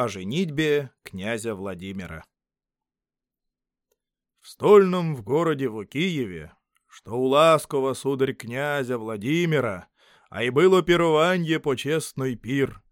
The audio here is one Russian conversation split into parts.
о женитьбе князя Владимира. В стольном в городе в Киеве, что у ласкова сударь князя Владимира, а й было пированье почесной пир,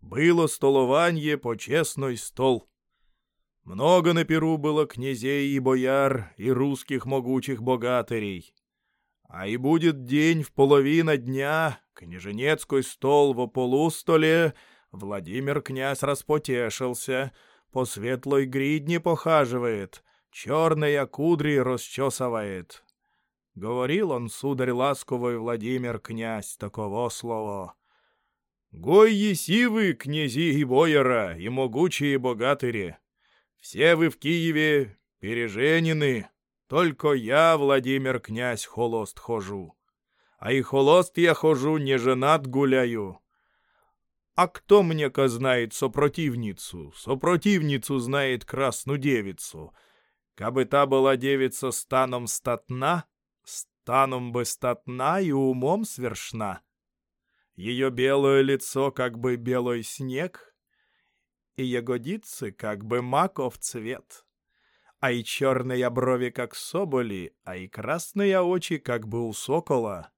было столованье почесной стол. Много на пиру было князей и бояр, и русских могучих богатырей. А и будет день в половина дня, княженецкий стол во полустоле, Владимир князь распотешился, по светлой гридне похаживает, черные кудри расчесывает. Говорил он, сударь ласковый Владимир князь, такого слова. «Гой еси вы, князи и бояра, и могучие богатыри! Все вы в Киеве переженены, только я, Владимир князь, холост хожу. А и холост я хожу, не женат гуляю. А кто мне-ка знает сопротивницу? Сопротивницу знает красную девицу. Кабы та была девица станом статна, станом бы статна и умом свершна. Ее белое лицо, как бы белый снег, и ягодицы, как бы маков цвет а и черные брови, как соболи, а и красные очи, как бы у сокола.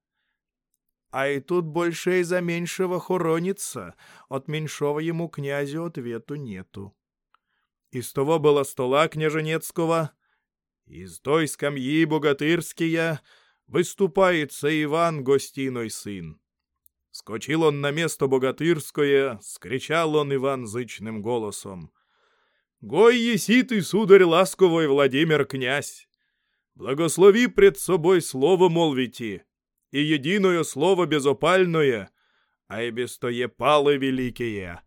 А и тут больше из-за меньшего хоронится, от меньшого ему князю ответу нету. Из того было стола княженецкого, из той скамьи богатырские, выступается Иван гостиной сын. Скочил он на место богатырское, скричал он Иван зычным голосом. Гой еси ты, сударь ласковой, Владимир князь! Благослови пред собой слово молвите, и единое слово безопальное, а и без тое палы великие.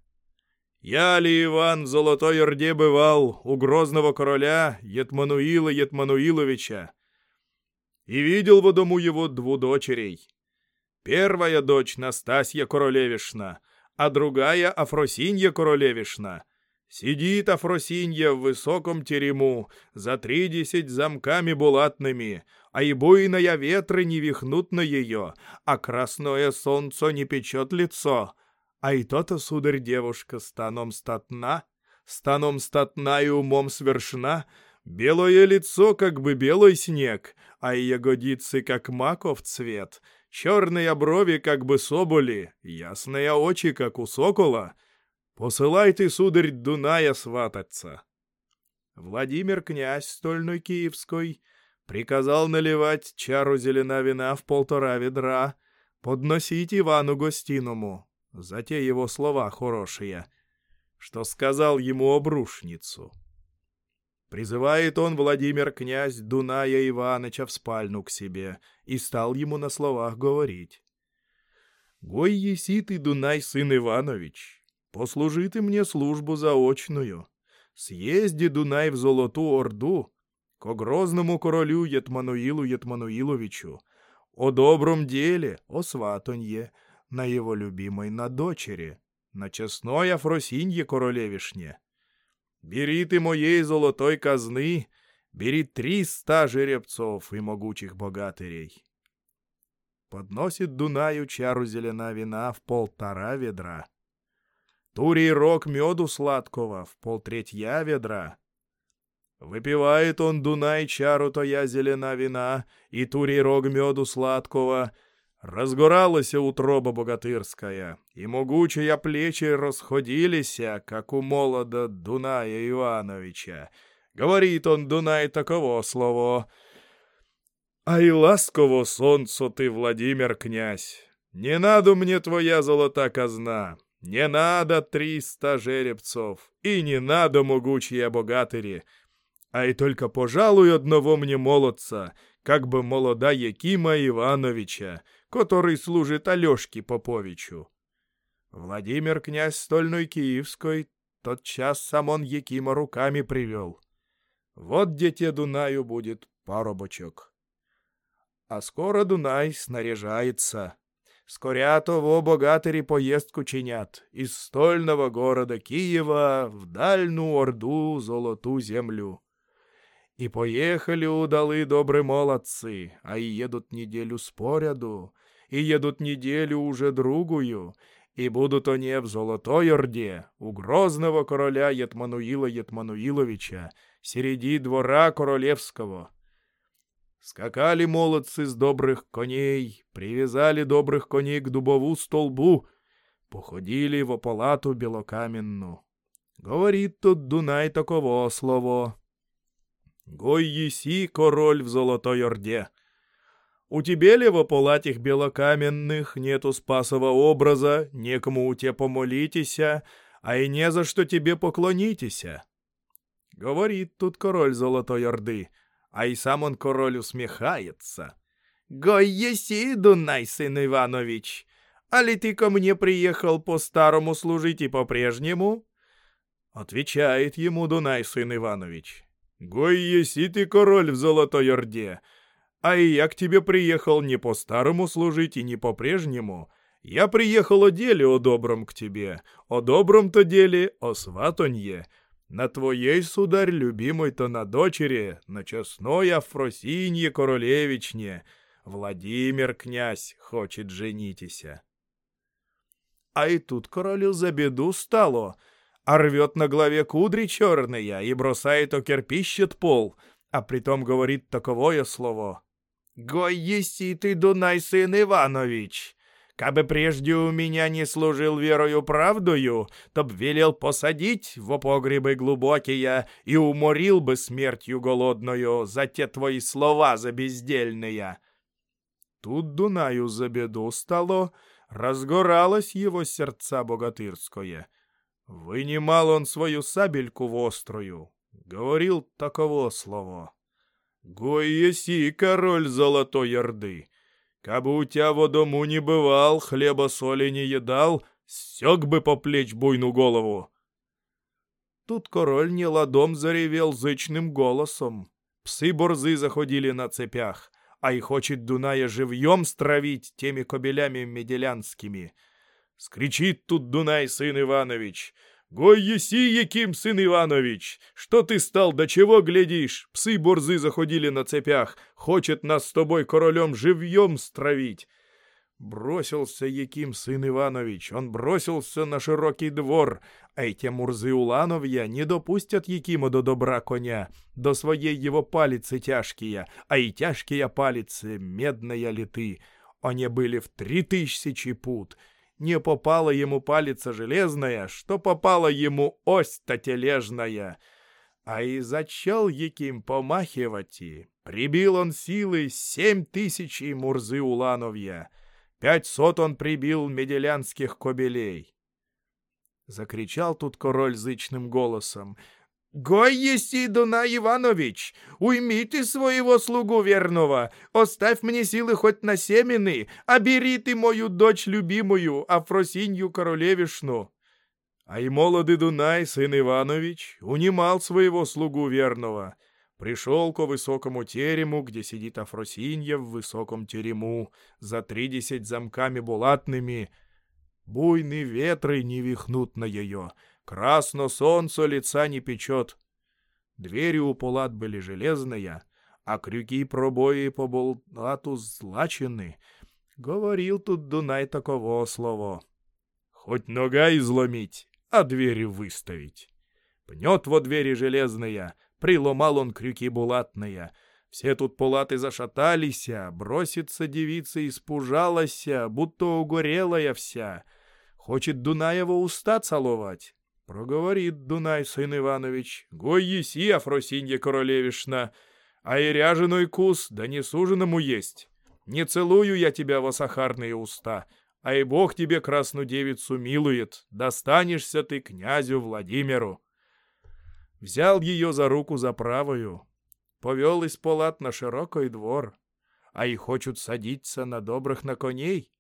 Я ли, Иван, в Золотой Орде бывал у грозного короля Етмануила Етмануиловича, и видел в дому его двух дочерей. Первая дочь Настасья Королевишна, а другая Афросинья Королевишна — Сидит Афросинья в высоком терему, за тридесять замками булатными, а и буйная ветры не вихнут на ее, а красное солнце не печет лицо. А и то-то, сударь, девушка, станом статна, станом статна и умом свершна, белое лицо, как бы белый снег, а и ягодицы, как маков цвет, черные брови, как бы соболи, ясные очи, как у сокола — Посылайте, сударь, Дуная свататься. Владимир князь стольной киевской приказал наливать чару зелена вина в полтора ведра, подносить Ивану гостиному, за те его слова хорошие, что сказал ему обрушницу. Призывает он Владимир князь Дуная Иваныча в спальню к себе и стал ему на словах говорить. «Гой еси ты, Дунай, сын Иванович, Послужи ты мне службу заочную. Съезди Дунай в Золоту Орду, ко грозному королю Ятмануилу Ятмануиловичу, о добром деле, о сватонье, на его любимой на дочери, на честной Афросинье королевишне. Бери ты моей золотой казны, бери триста жеребцов и могучих богатырей. Подносит Дунаю чару зелена вина в полтора ведра. Турий рог меду сладкого в полтретья ведра. Выпивает он Дунай чару то я зелена вина, и турий рог меду сладкого. Разгоралась утроба богатырская, и могучие плечи расходилися, как у молода Дуная Ивановича. Говорит он Дунай таково слово. «Ай, ласково солнцу ты, Владимир князь! Не надо мне твоя золота казна, не надо триста жеребцов, и не надо могучие богатыри, а и только, пожалуй, одного мне молодца, как бы молода Якима Ивановича, который служит Алешке Поповичу. Владимир князь стольной Киевской тот час сам он Якима руками привел. Вот дете Дунаю будет парубочок. А скоро Дунай снаряжается. Скоря того богатыри поездку чинят из стольного города Киева в дальнюю Орду золоту землю. И поехали удалы добрые молодцы, а и едут неделю споряду, и едут неделю уже другую, и будут они в Золотой Орде, у грозного короля Етмануила Етмануиловича, середи двора королевского. Скакали молодцы с добрых коней, привязали добрых коней к дубову столбу, походили в палату белокаменну. Говорит тут Дунай таково слово. Гой еси, король в Золотой Орде. У тебе ли в палатях белокаменных нету спасового образа, некому у тебя помолитеся, а и не за что тебе поклонитеся? Говорит тут король Золотой Орды — а и сам он король усмехается. «Гой еси, Дунай, сын Иванович, а ли ты ко мне приехал по-старому служить и по-прежнему?» Отвечает ему Дунай, сын Иванович. «Гой еси ты король в Золотой Орде, а и я к тебе приехал не по-старому служить и не по-прежнему. Я приехал о деле о добром к тебе, о добром-то деле, о сватонье». На твоей, сударь, любимой-то на дочери, на честной Афросинье королевичне, Владимир князь хочет женитися. А и тут королю за беду стало, а рвет на голове кудри черные и бросает о кирпищет пол, а притом говорит таковое слово. «Гой еси ты, Дунай, сын Иванович!» Кабы прежде у меня не служил верою правдою, то б велел посадить в погребы глубокие и уморил бы смертью голодною за те твои слова за бездельные. Тут Дунаю за беду стало, разгоралось его сердца богатырское. Вынимал он свою сабельку вострую, говорил таково слово. «Гой еси, король золотой Орды!» Кабы у тебя во дому не бывал, хлеба соли не едал, сёк бы по плеч буйну голову. Тут король не ладом заревел зычным голосом. Псы-борзы заходили на цепях, а и хочет Дуная живьем стравить теми кобелями меделянскими. Скричит тут Дунай, сын Иванович — «Гой еси, Яким, сын Иванович! Что ты стал, до чего глядишь? Псы-борзы заходили на цепях, хочет нас с тобой королем живьем стравить!» Бросился Яким, сын Иванович, он бросился на широкий двор, а эти мурзы Улановья не допустят Якима до добра коня, до своей его палицы тяжкие, а и тяжкие палицы медные литы. Они были в три тысячи пут — не попала ему палица железная, что попала ему ось-то тележная. А и зачал Яким помахивать и прибил он силы семь тысяч Мурзы Улановья. Пятьсот он прибил меделянских кобелей. Закричал тут король зычным голосом. «Гой еси, Дунай Иванович, уйми ты своего слугу верного, оставь мне силы хоть на семены, а бери ты мою дочь любимую, Афросинью королевишну». А и молодый Дунай, сын Иванович, унимал своего слугу верного. Пришел ко высокому терему, где сидит Афросинья в высоком терему, за тридесять замками булатными. Буйные ветры не вихнут на ее — Красно солнце лица не печет. Двери у палат были железные, а крюки пробои по болтату злачены. Говорил тут Дунай таково слово. Хоть нога изломить, а двери выставить. Пнет во двери железные, приломал он крюки булатные. Все тут пулаты зашатались, бросится девица испужалась, будто угорелая вся. Хочет Дунаева уста целовать. Проговорит Дунай, сын Иванович, гой еси, Афросинья королевишна, а и ряженой кус, да не суженому есть. Не целую я тебя во сахарные уста, а и Бог тебе красную девицу милует, достанешься ты князю Владимиру. Взял ее за руку за правую, повел из палат на широкий двор, а и хочут садиться на добрых на коней.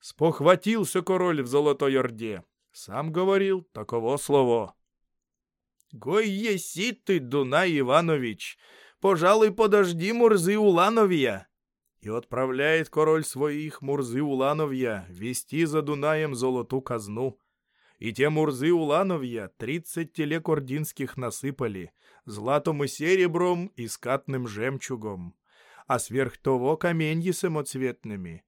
Спохватился король в Золотой Орде, сам говорил таково слово. «Гой еси ты, Дунай Иванович! Пожалуй, подожди Мурзы Улановья!» И отправляет король своих Мурзы Улановья вести за Дунаем золоту казну. И те Мурзы Улановья тридцать телег ординских насыпали, златом и серебром и скатным жемчугом, а сверх того каменьи самоцветными.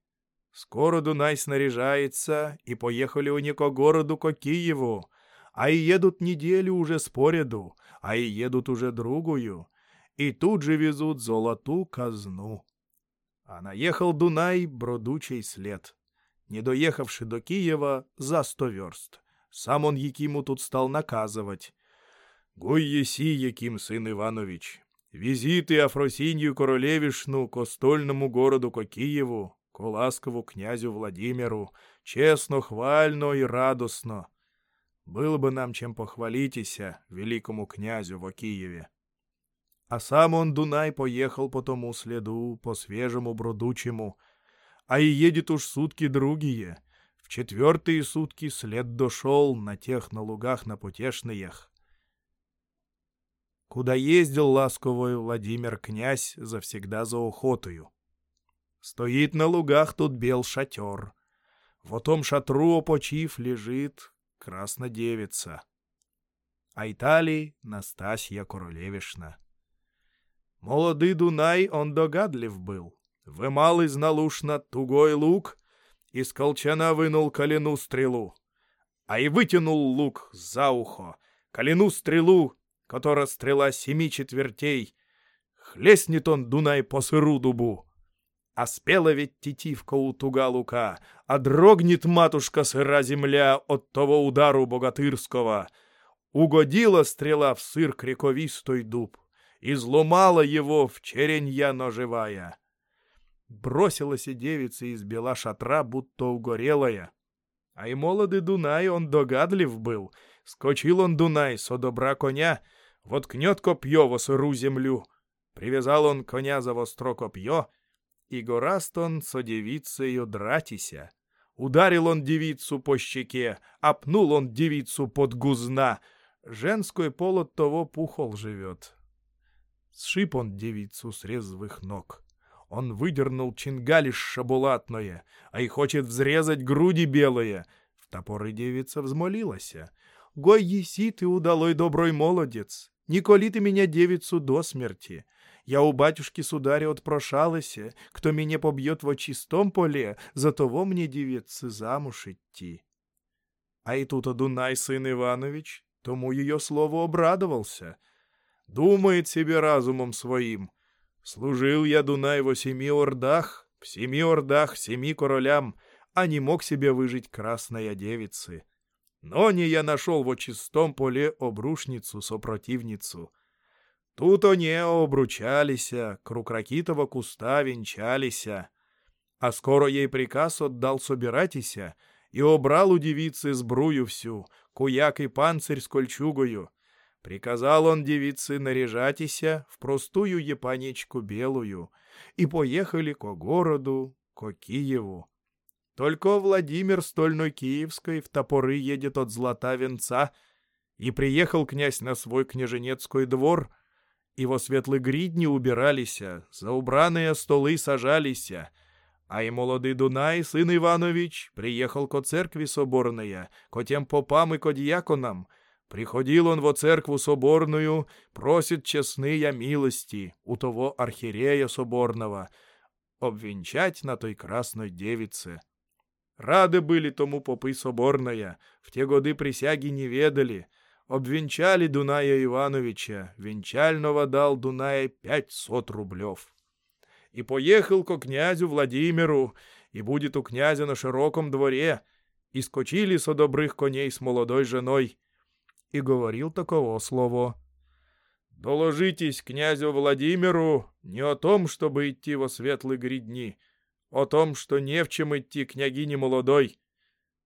Скоро Дунай снаряжается, и поехали они ко городу, ко Киеву, а и едут неделю уже споряду, а и едут уже другую, и тут же везут золоту казну. А наехал Дунай бродучий след. Не доехавши до Киева, за сто верст. Сам он Якиму тут стал наказывать. «Гой еси, Яким, сын Иванович, вези ты Афросинью королевишну ко стольному городу ко Киеву, ко ласкову князю Владимиру, честно, хвально и радостно. Было бы нам чем похвалитеся великому князю во Киеве». А сам он, Дунай, поехал по тому следу, по свежему бродучему, а и едет уж сутки другие. В четвертые сутки след дошел на тех на лугах на потешных. Куда ездил ласковый Владимир князь завсегда за охотою. Стоит на лугах тут бел шатер. В том шатру опочив лежит краснодевица. А Италии Настасья Королевишна. Молодый Дунай он догадлив был. Вымал из налушна тугой лук, из колчана вынул колену стрелу, а и вытянул лук за ухо, колену стрелу, которая стрела семи четвертей. Хлестнет он Дунай по сыру дубу. А спела ведь тетивка у туга лука, а дрогнет матушка сыра земля от того удару богатырского. Угодила стрела в сыр крековистой дуб и зломала его в черенья ножевая. Бросилась и девица из бела шатра, будто угорелая. А и молодый Дунай он догадлив был. Скочил он Дунай со добра коня, воткнет копье во сыру землю. Привязал он коня за востро копье, и гораст он со девицею дратися. Ударил он девицу по щеке, опнул он девицу под гузна. Женской пол от того пухол живет. Сшиб он девицу с резвых ног. Он выдернул чингалиш шабулатное, а и хочет взрезать груди белые. В топоры девица взмолилась. «Гой еси ты, удалой доброй молодец, не коли ты меня девицу до смерти. Я у батюшки сударя отпрошалася, кто меня побьет во чистом поле, за того мне девицы замуж идти». А и тут Дунай сын Иванович тому ее слову обрадовался — Думает себе разумом своим. Служил я Дунай во семи ордах, в семи ордах семи королям, а не мог себе выжить красная девицы. Но не я нашел во чистом поле обрушницу, сопротивницу. Тут они обручалися, круг ракитого куста венчалися. А скоро ей приказ отдал собиратися, и обрал у девицы сбрую всю, куяк и панцирь с кольчугою, Приказал он девице наряжатися в простую епанечку белую, и поехали ко городу, ко Киеву. Только Владимир стольной Киевской в топоры едет от злата венца, и приехал князь на свой княженецкий двор, и во светлый гридни убиралися, за убранные столы сажалися, а и молодый Дунай, сын Иванович, приехал ко церкви соборная, ко тем попам и ко дьяконам — Приходил он во церкву соборную, просит честные милости у того архиерея соборного, обвенчать на той красной девице. Рады были тому попы соборная, в те годы присяги не ведали, обвенчали Дуная Ивановича, венчального дал Дуная пятьсот рублев. И поехал ко князю Владимиру, и будет у князя на широком дворе, и скочили со добрых коней с молодой женой, и говорил таково слово. «Доложитесь князю Владимиру не о том, чтобы идти во светлые гридни, о том, что не в чем идти княгине молодой.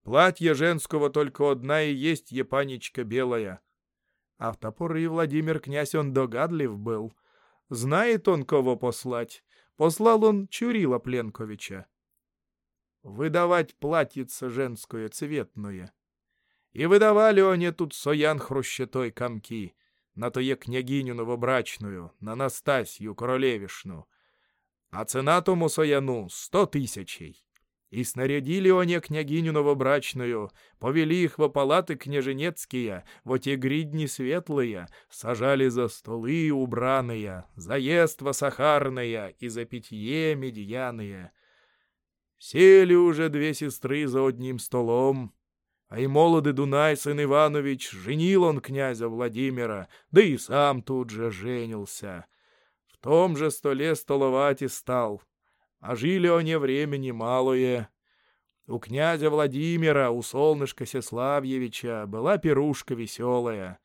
Платье женского только одна и есть епанечка белая». А в топор и Владимир князь он догадлив был. Знает он, кого послать. Послал он Чурила Пленковича. Выдавать платьице женское цветное. И выдавали они тут соян хрущетой комки, на то є княгиню новобрачную, на Настасью королевишну. А цена тому сояну сто тысячей. И снарядили они княгиню новобрачную, повели их во палаты княженецкие, во те гридни светлые, сажали за столы убраные, за ество сахарное и за питье медьяные. Сели уже две сестры за одним столом, а и молодый Дунай, сын Иванович, женил он князя Владимира, да и сам тут же женился. В том же столе столовать и стал, а жили они времени малое. У князя Владимира, у солнышка Сеславьевича была пирушка веселая.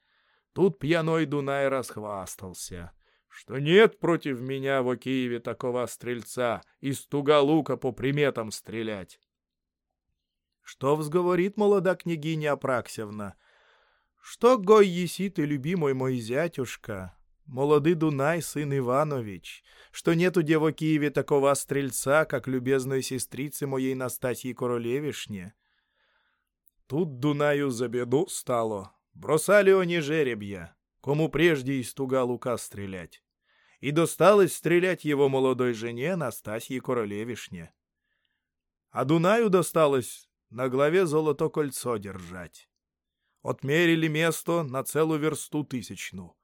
Тут пьяной Дунай расхвастался, что нет против меня в Киеве такого стрельца, из туга лука по приметам стрелять. Что взговорит молода княгиня Апраксевна? Что гой еси ты, любимый мой зятюшка, молодый Дунай, сын Иванович, что нет у дева Киеве такого стрельца, как любезной сестрицы моей Настасьи Королевишне. Тут Дунаю за беду стало. Бросали они жеребья, кому прежде из туга лука стрелять. И досталось стрелять его молодой жене Настасье Королевишне. А Дунаю досталось на главе золото кольцо держать. Отмерили место на целую версту тысячну.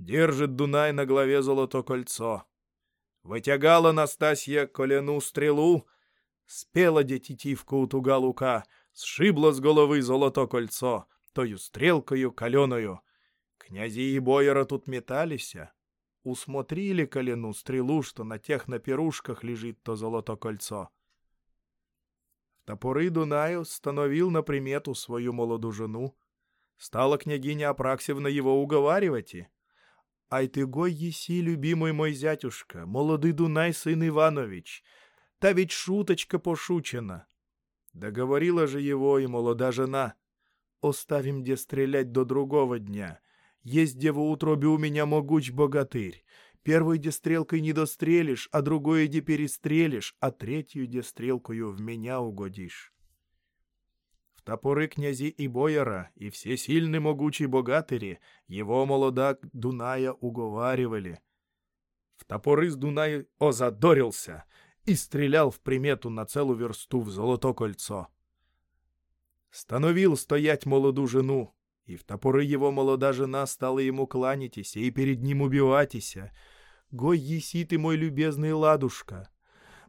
Держит Дунай на главе золото кольцо. Вытягала Настасья колену стрелу, спела детитивку у туга лука, сшибла с головы золото кольцо, тою стрелкою каленою. Князи и бояра тут металися. Усмотрили колену стрелу, что на тех на пирушках лежит то золото кольцо. Топоры Дунаю становил на примету свою молоду жену. Стала княгиня Апраксевна его уговаривать и... «Ай ты гой еси, любимый мой зятюшка, молодый Дунай сын Иванович, та ведь шуточка пошучена». Договорила же его и молода жена. «Оставим где стрелять до другого дня. Есть где в утробе у меня могуч богатырь. Первой де стрелкой не дострелишь, а другой де перестрелишь, а третью де стрелкою в меня угодишь. В топоры князи и бояра, и все сильные могучие богатыри его молода Дуная уговаривали. В топоры с Дунай озадорился и стрелял в примету на целую версту в золото кольцо. Становил стоять молоду жену, и в топоры его молода жена стала ему кланяться и перед ним убиватися. Гой еси ты, мой любезный ладушка,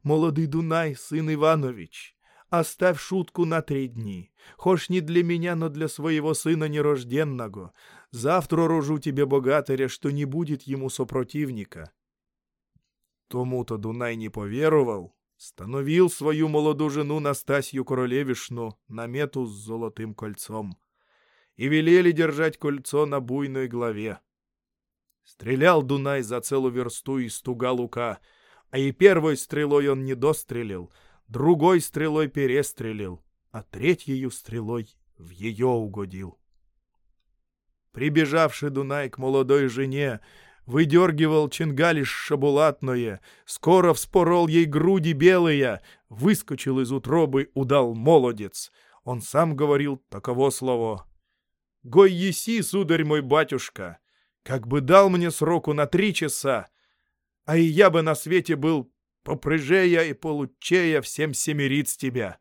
молодый Дунай, сын Иванович, оставь шутку на три дни. Хошь не для меня, но для своего сына нерожденного. Завтра рожу тебе богатыря, что не будет ему сопротивника. Тому-то Дунай не поверовал, становил свою молоду жену Настасью Королевишну на мету с золотым кольцом и велели держать кольцо на буйной главе. Стрелял Дунай за целую версту из туга лука, а и первой стрелой он не дострелил, другой стрелой перестрелил, а третьей стрелой в ее угодил. Прибежавший Дунай к молодой жене, выдергивал чингалиш шабулатное, скоро вспорол ей груди белые, выскочил из утробы, удал молодец. Он сам говорил таково слово. Гой еси, сударь мой батюшка, как бы дал мне сроку на три часа, а и я бы на свете был попрыжея и получея всем семерит с тебя.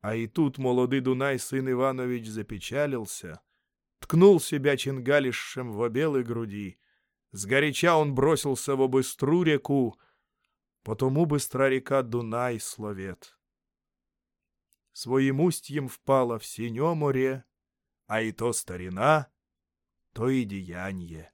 А и тут молодый Дунай, сын Иванович, запечалился, ткнул себя чингалишем в белой груди. Сгоряча он бросился в быстру реку, потому быстра река Дунай словет. Своим устьем впала в синё море, а и то старина, то и деяние.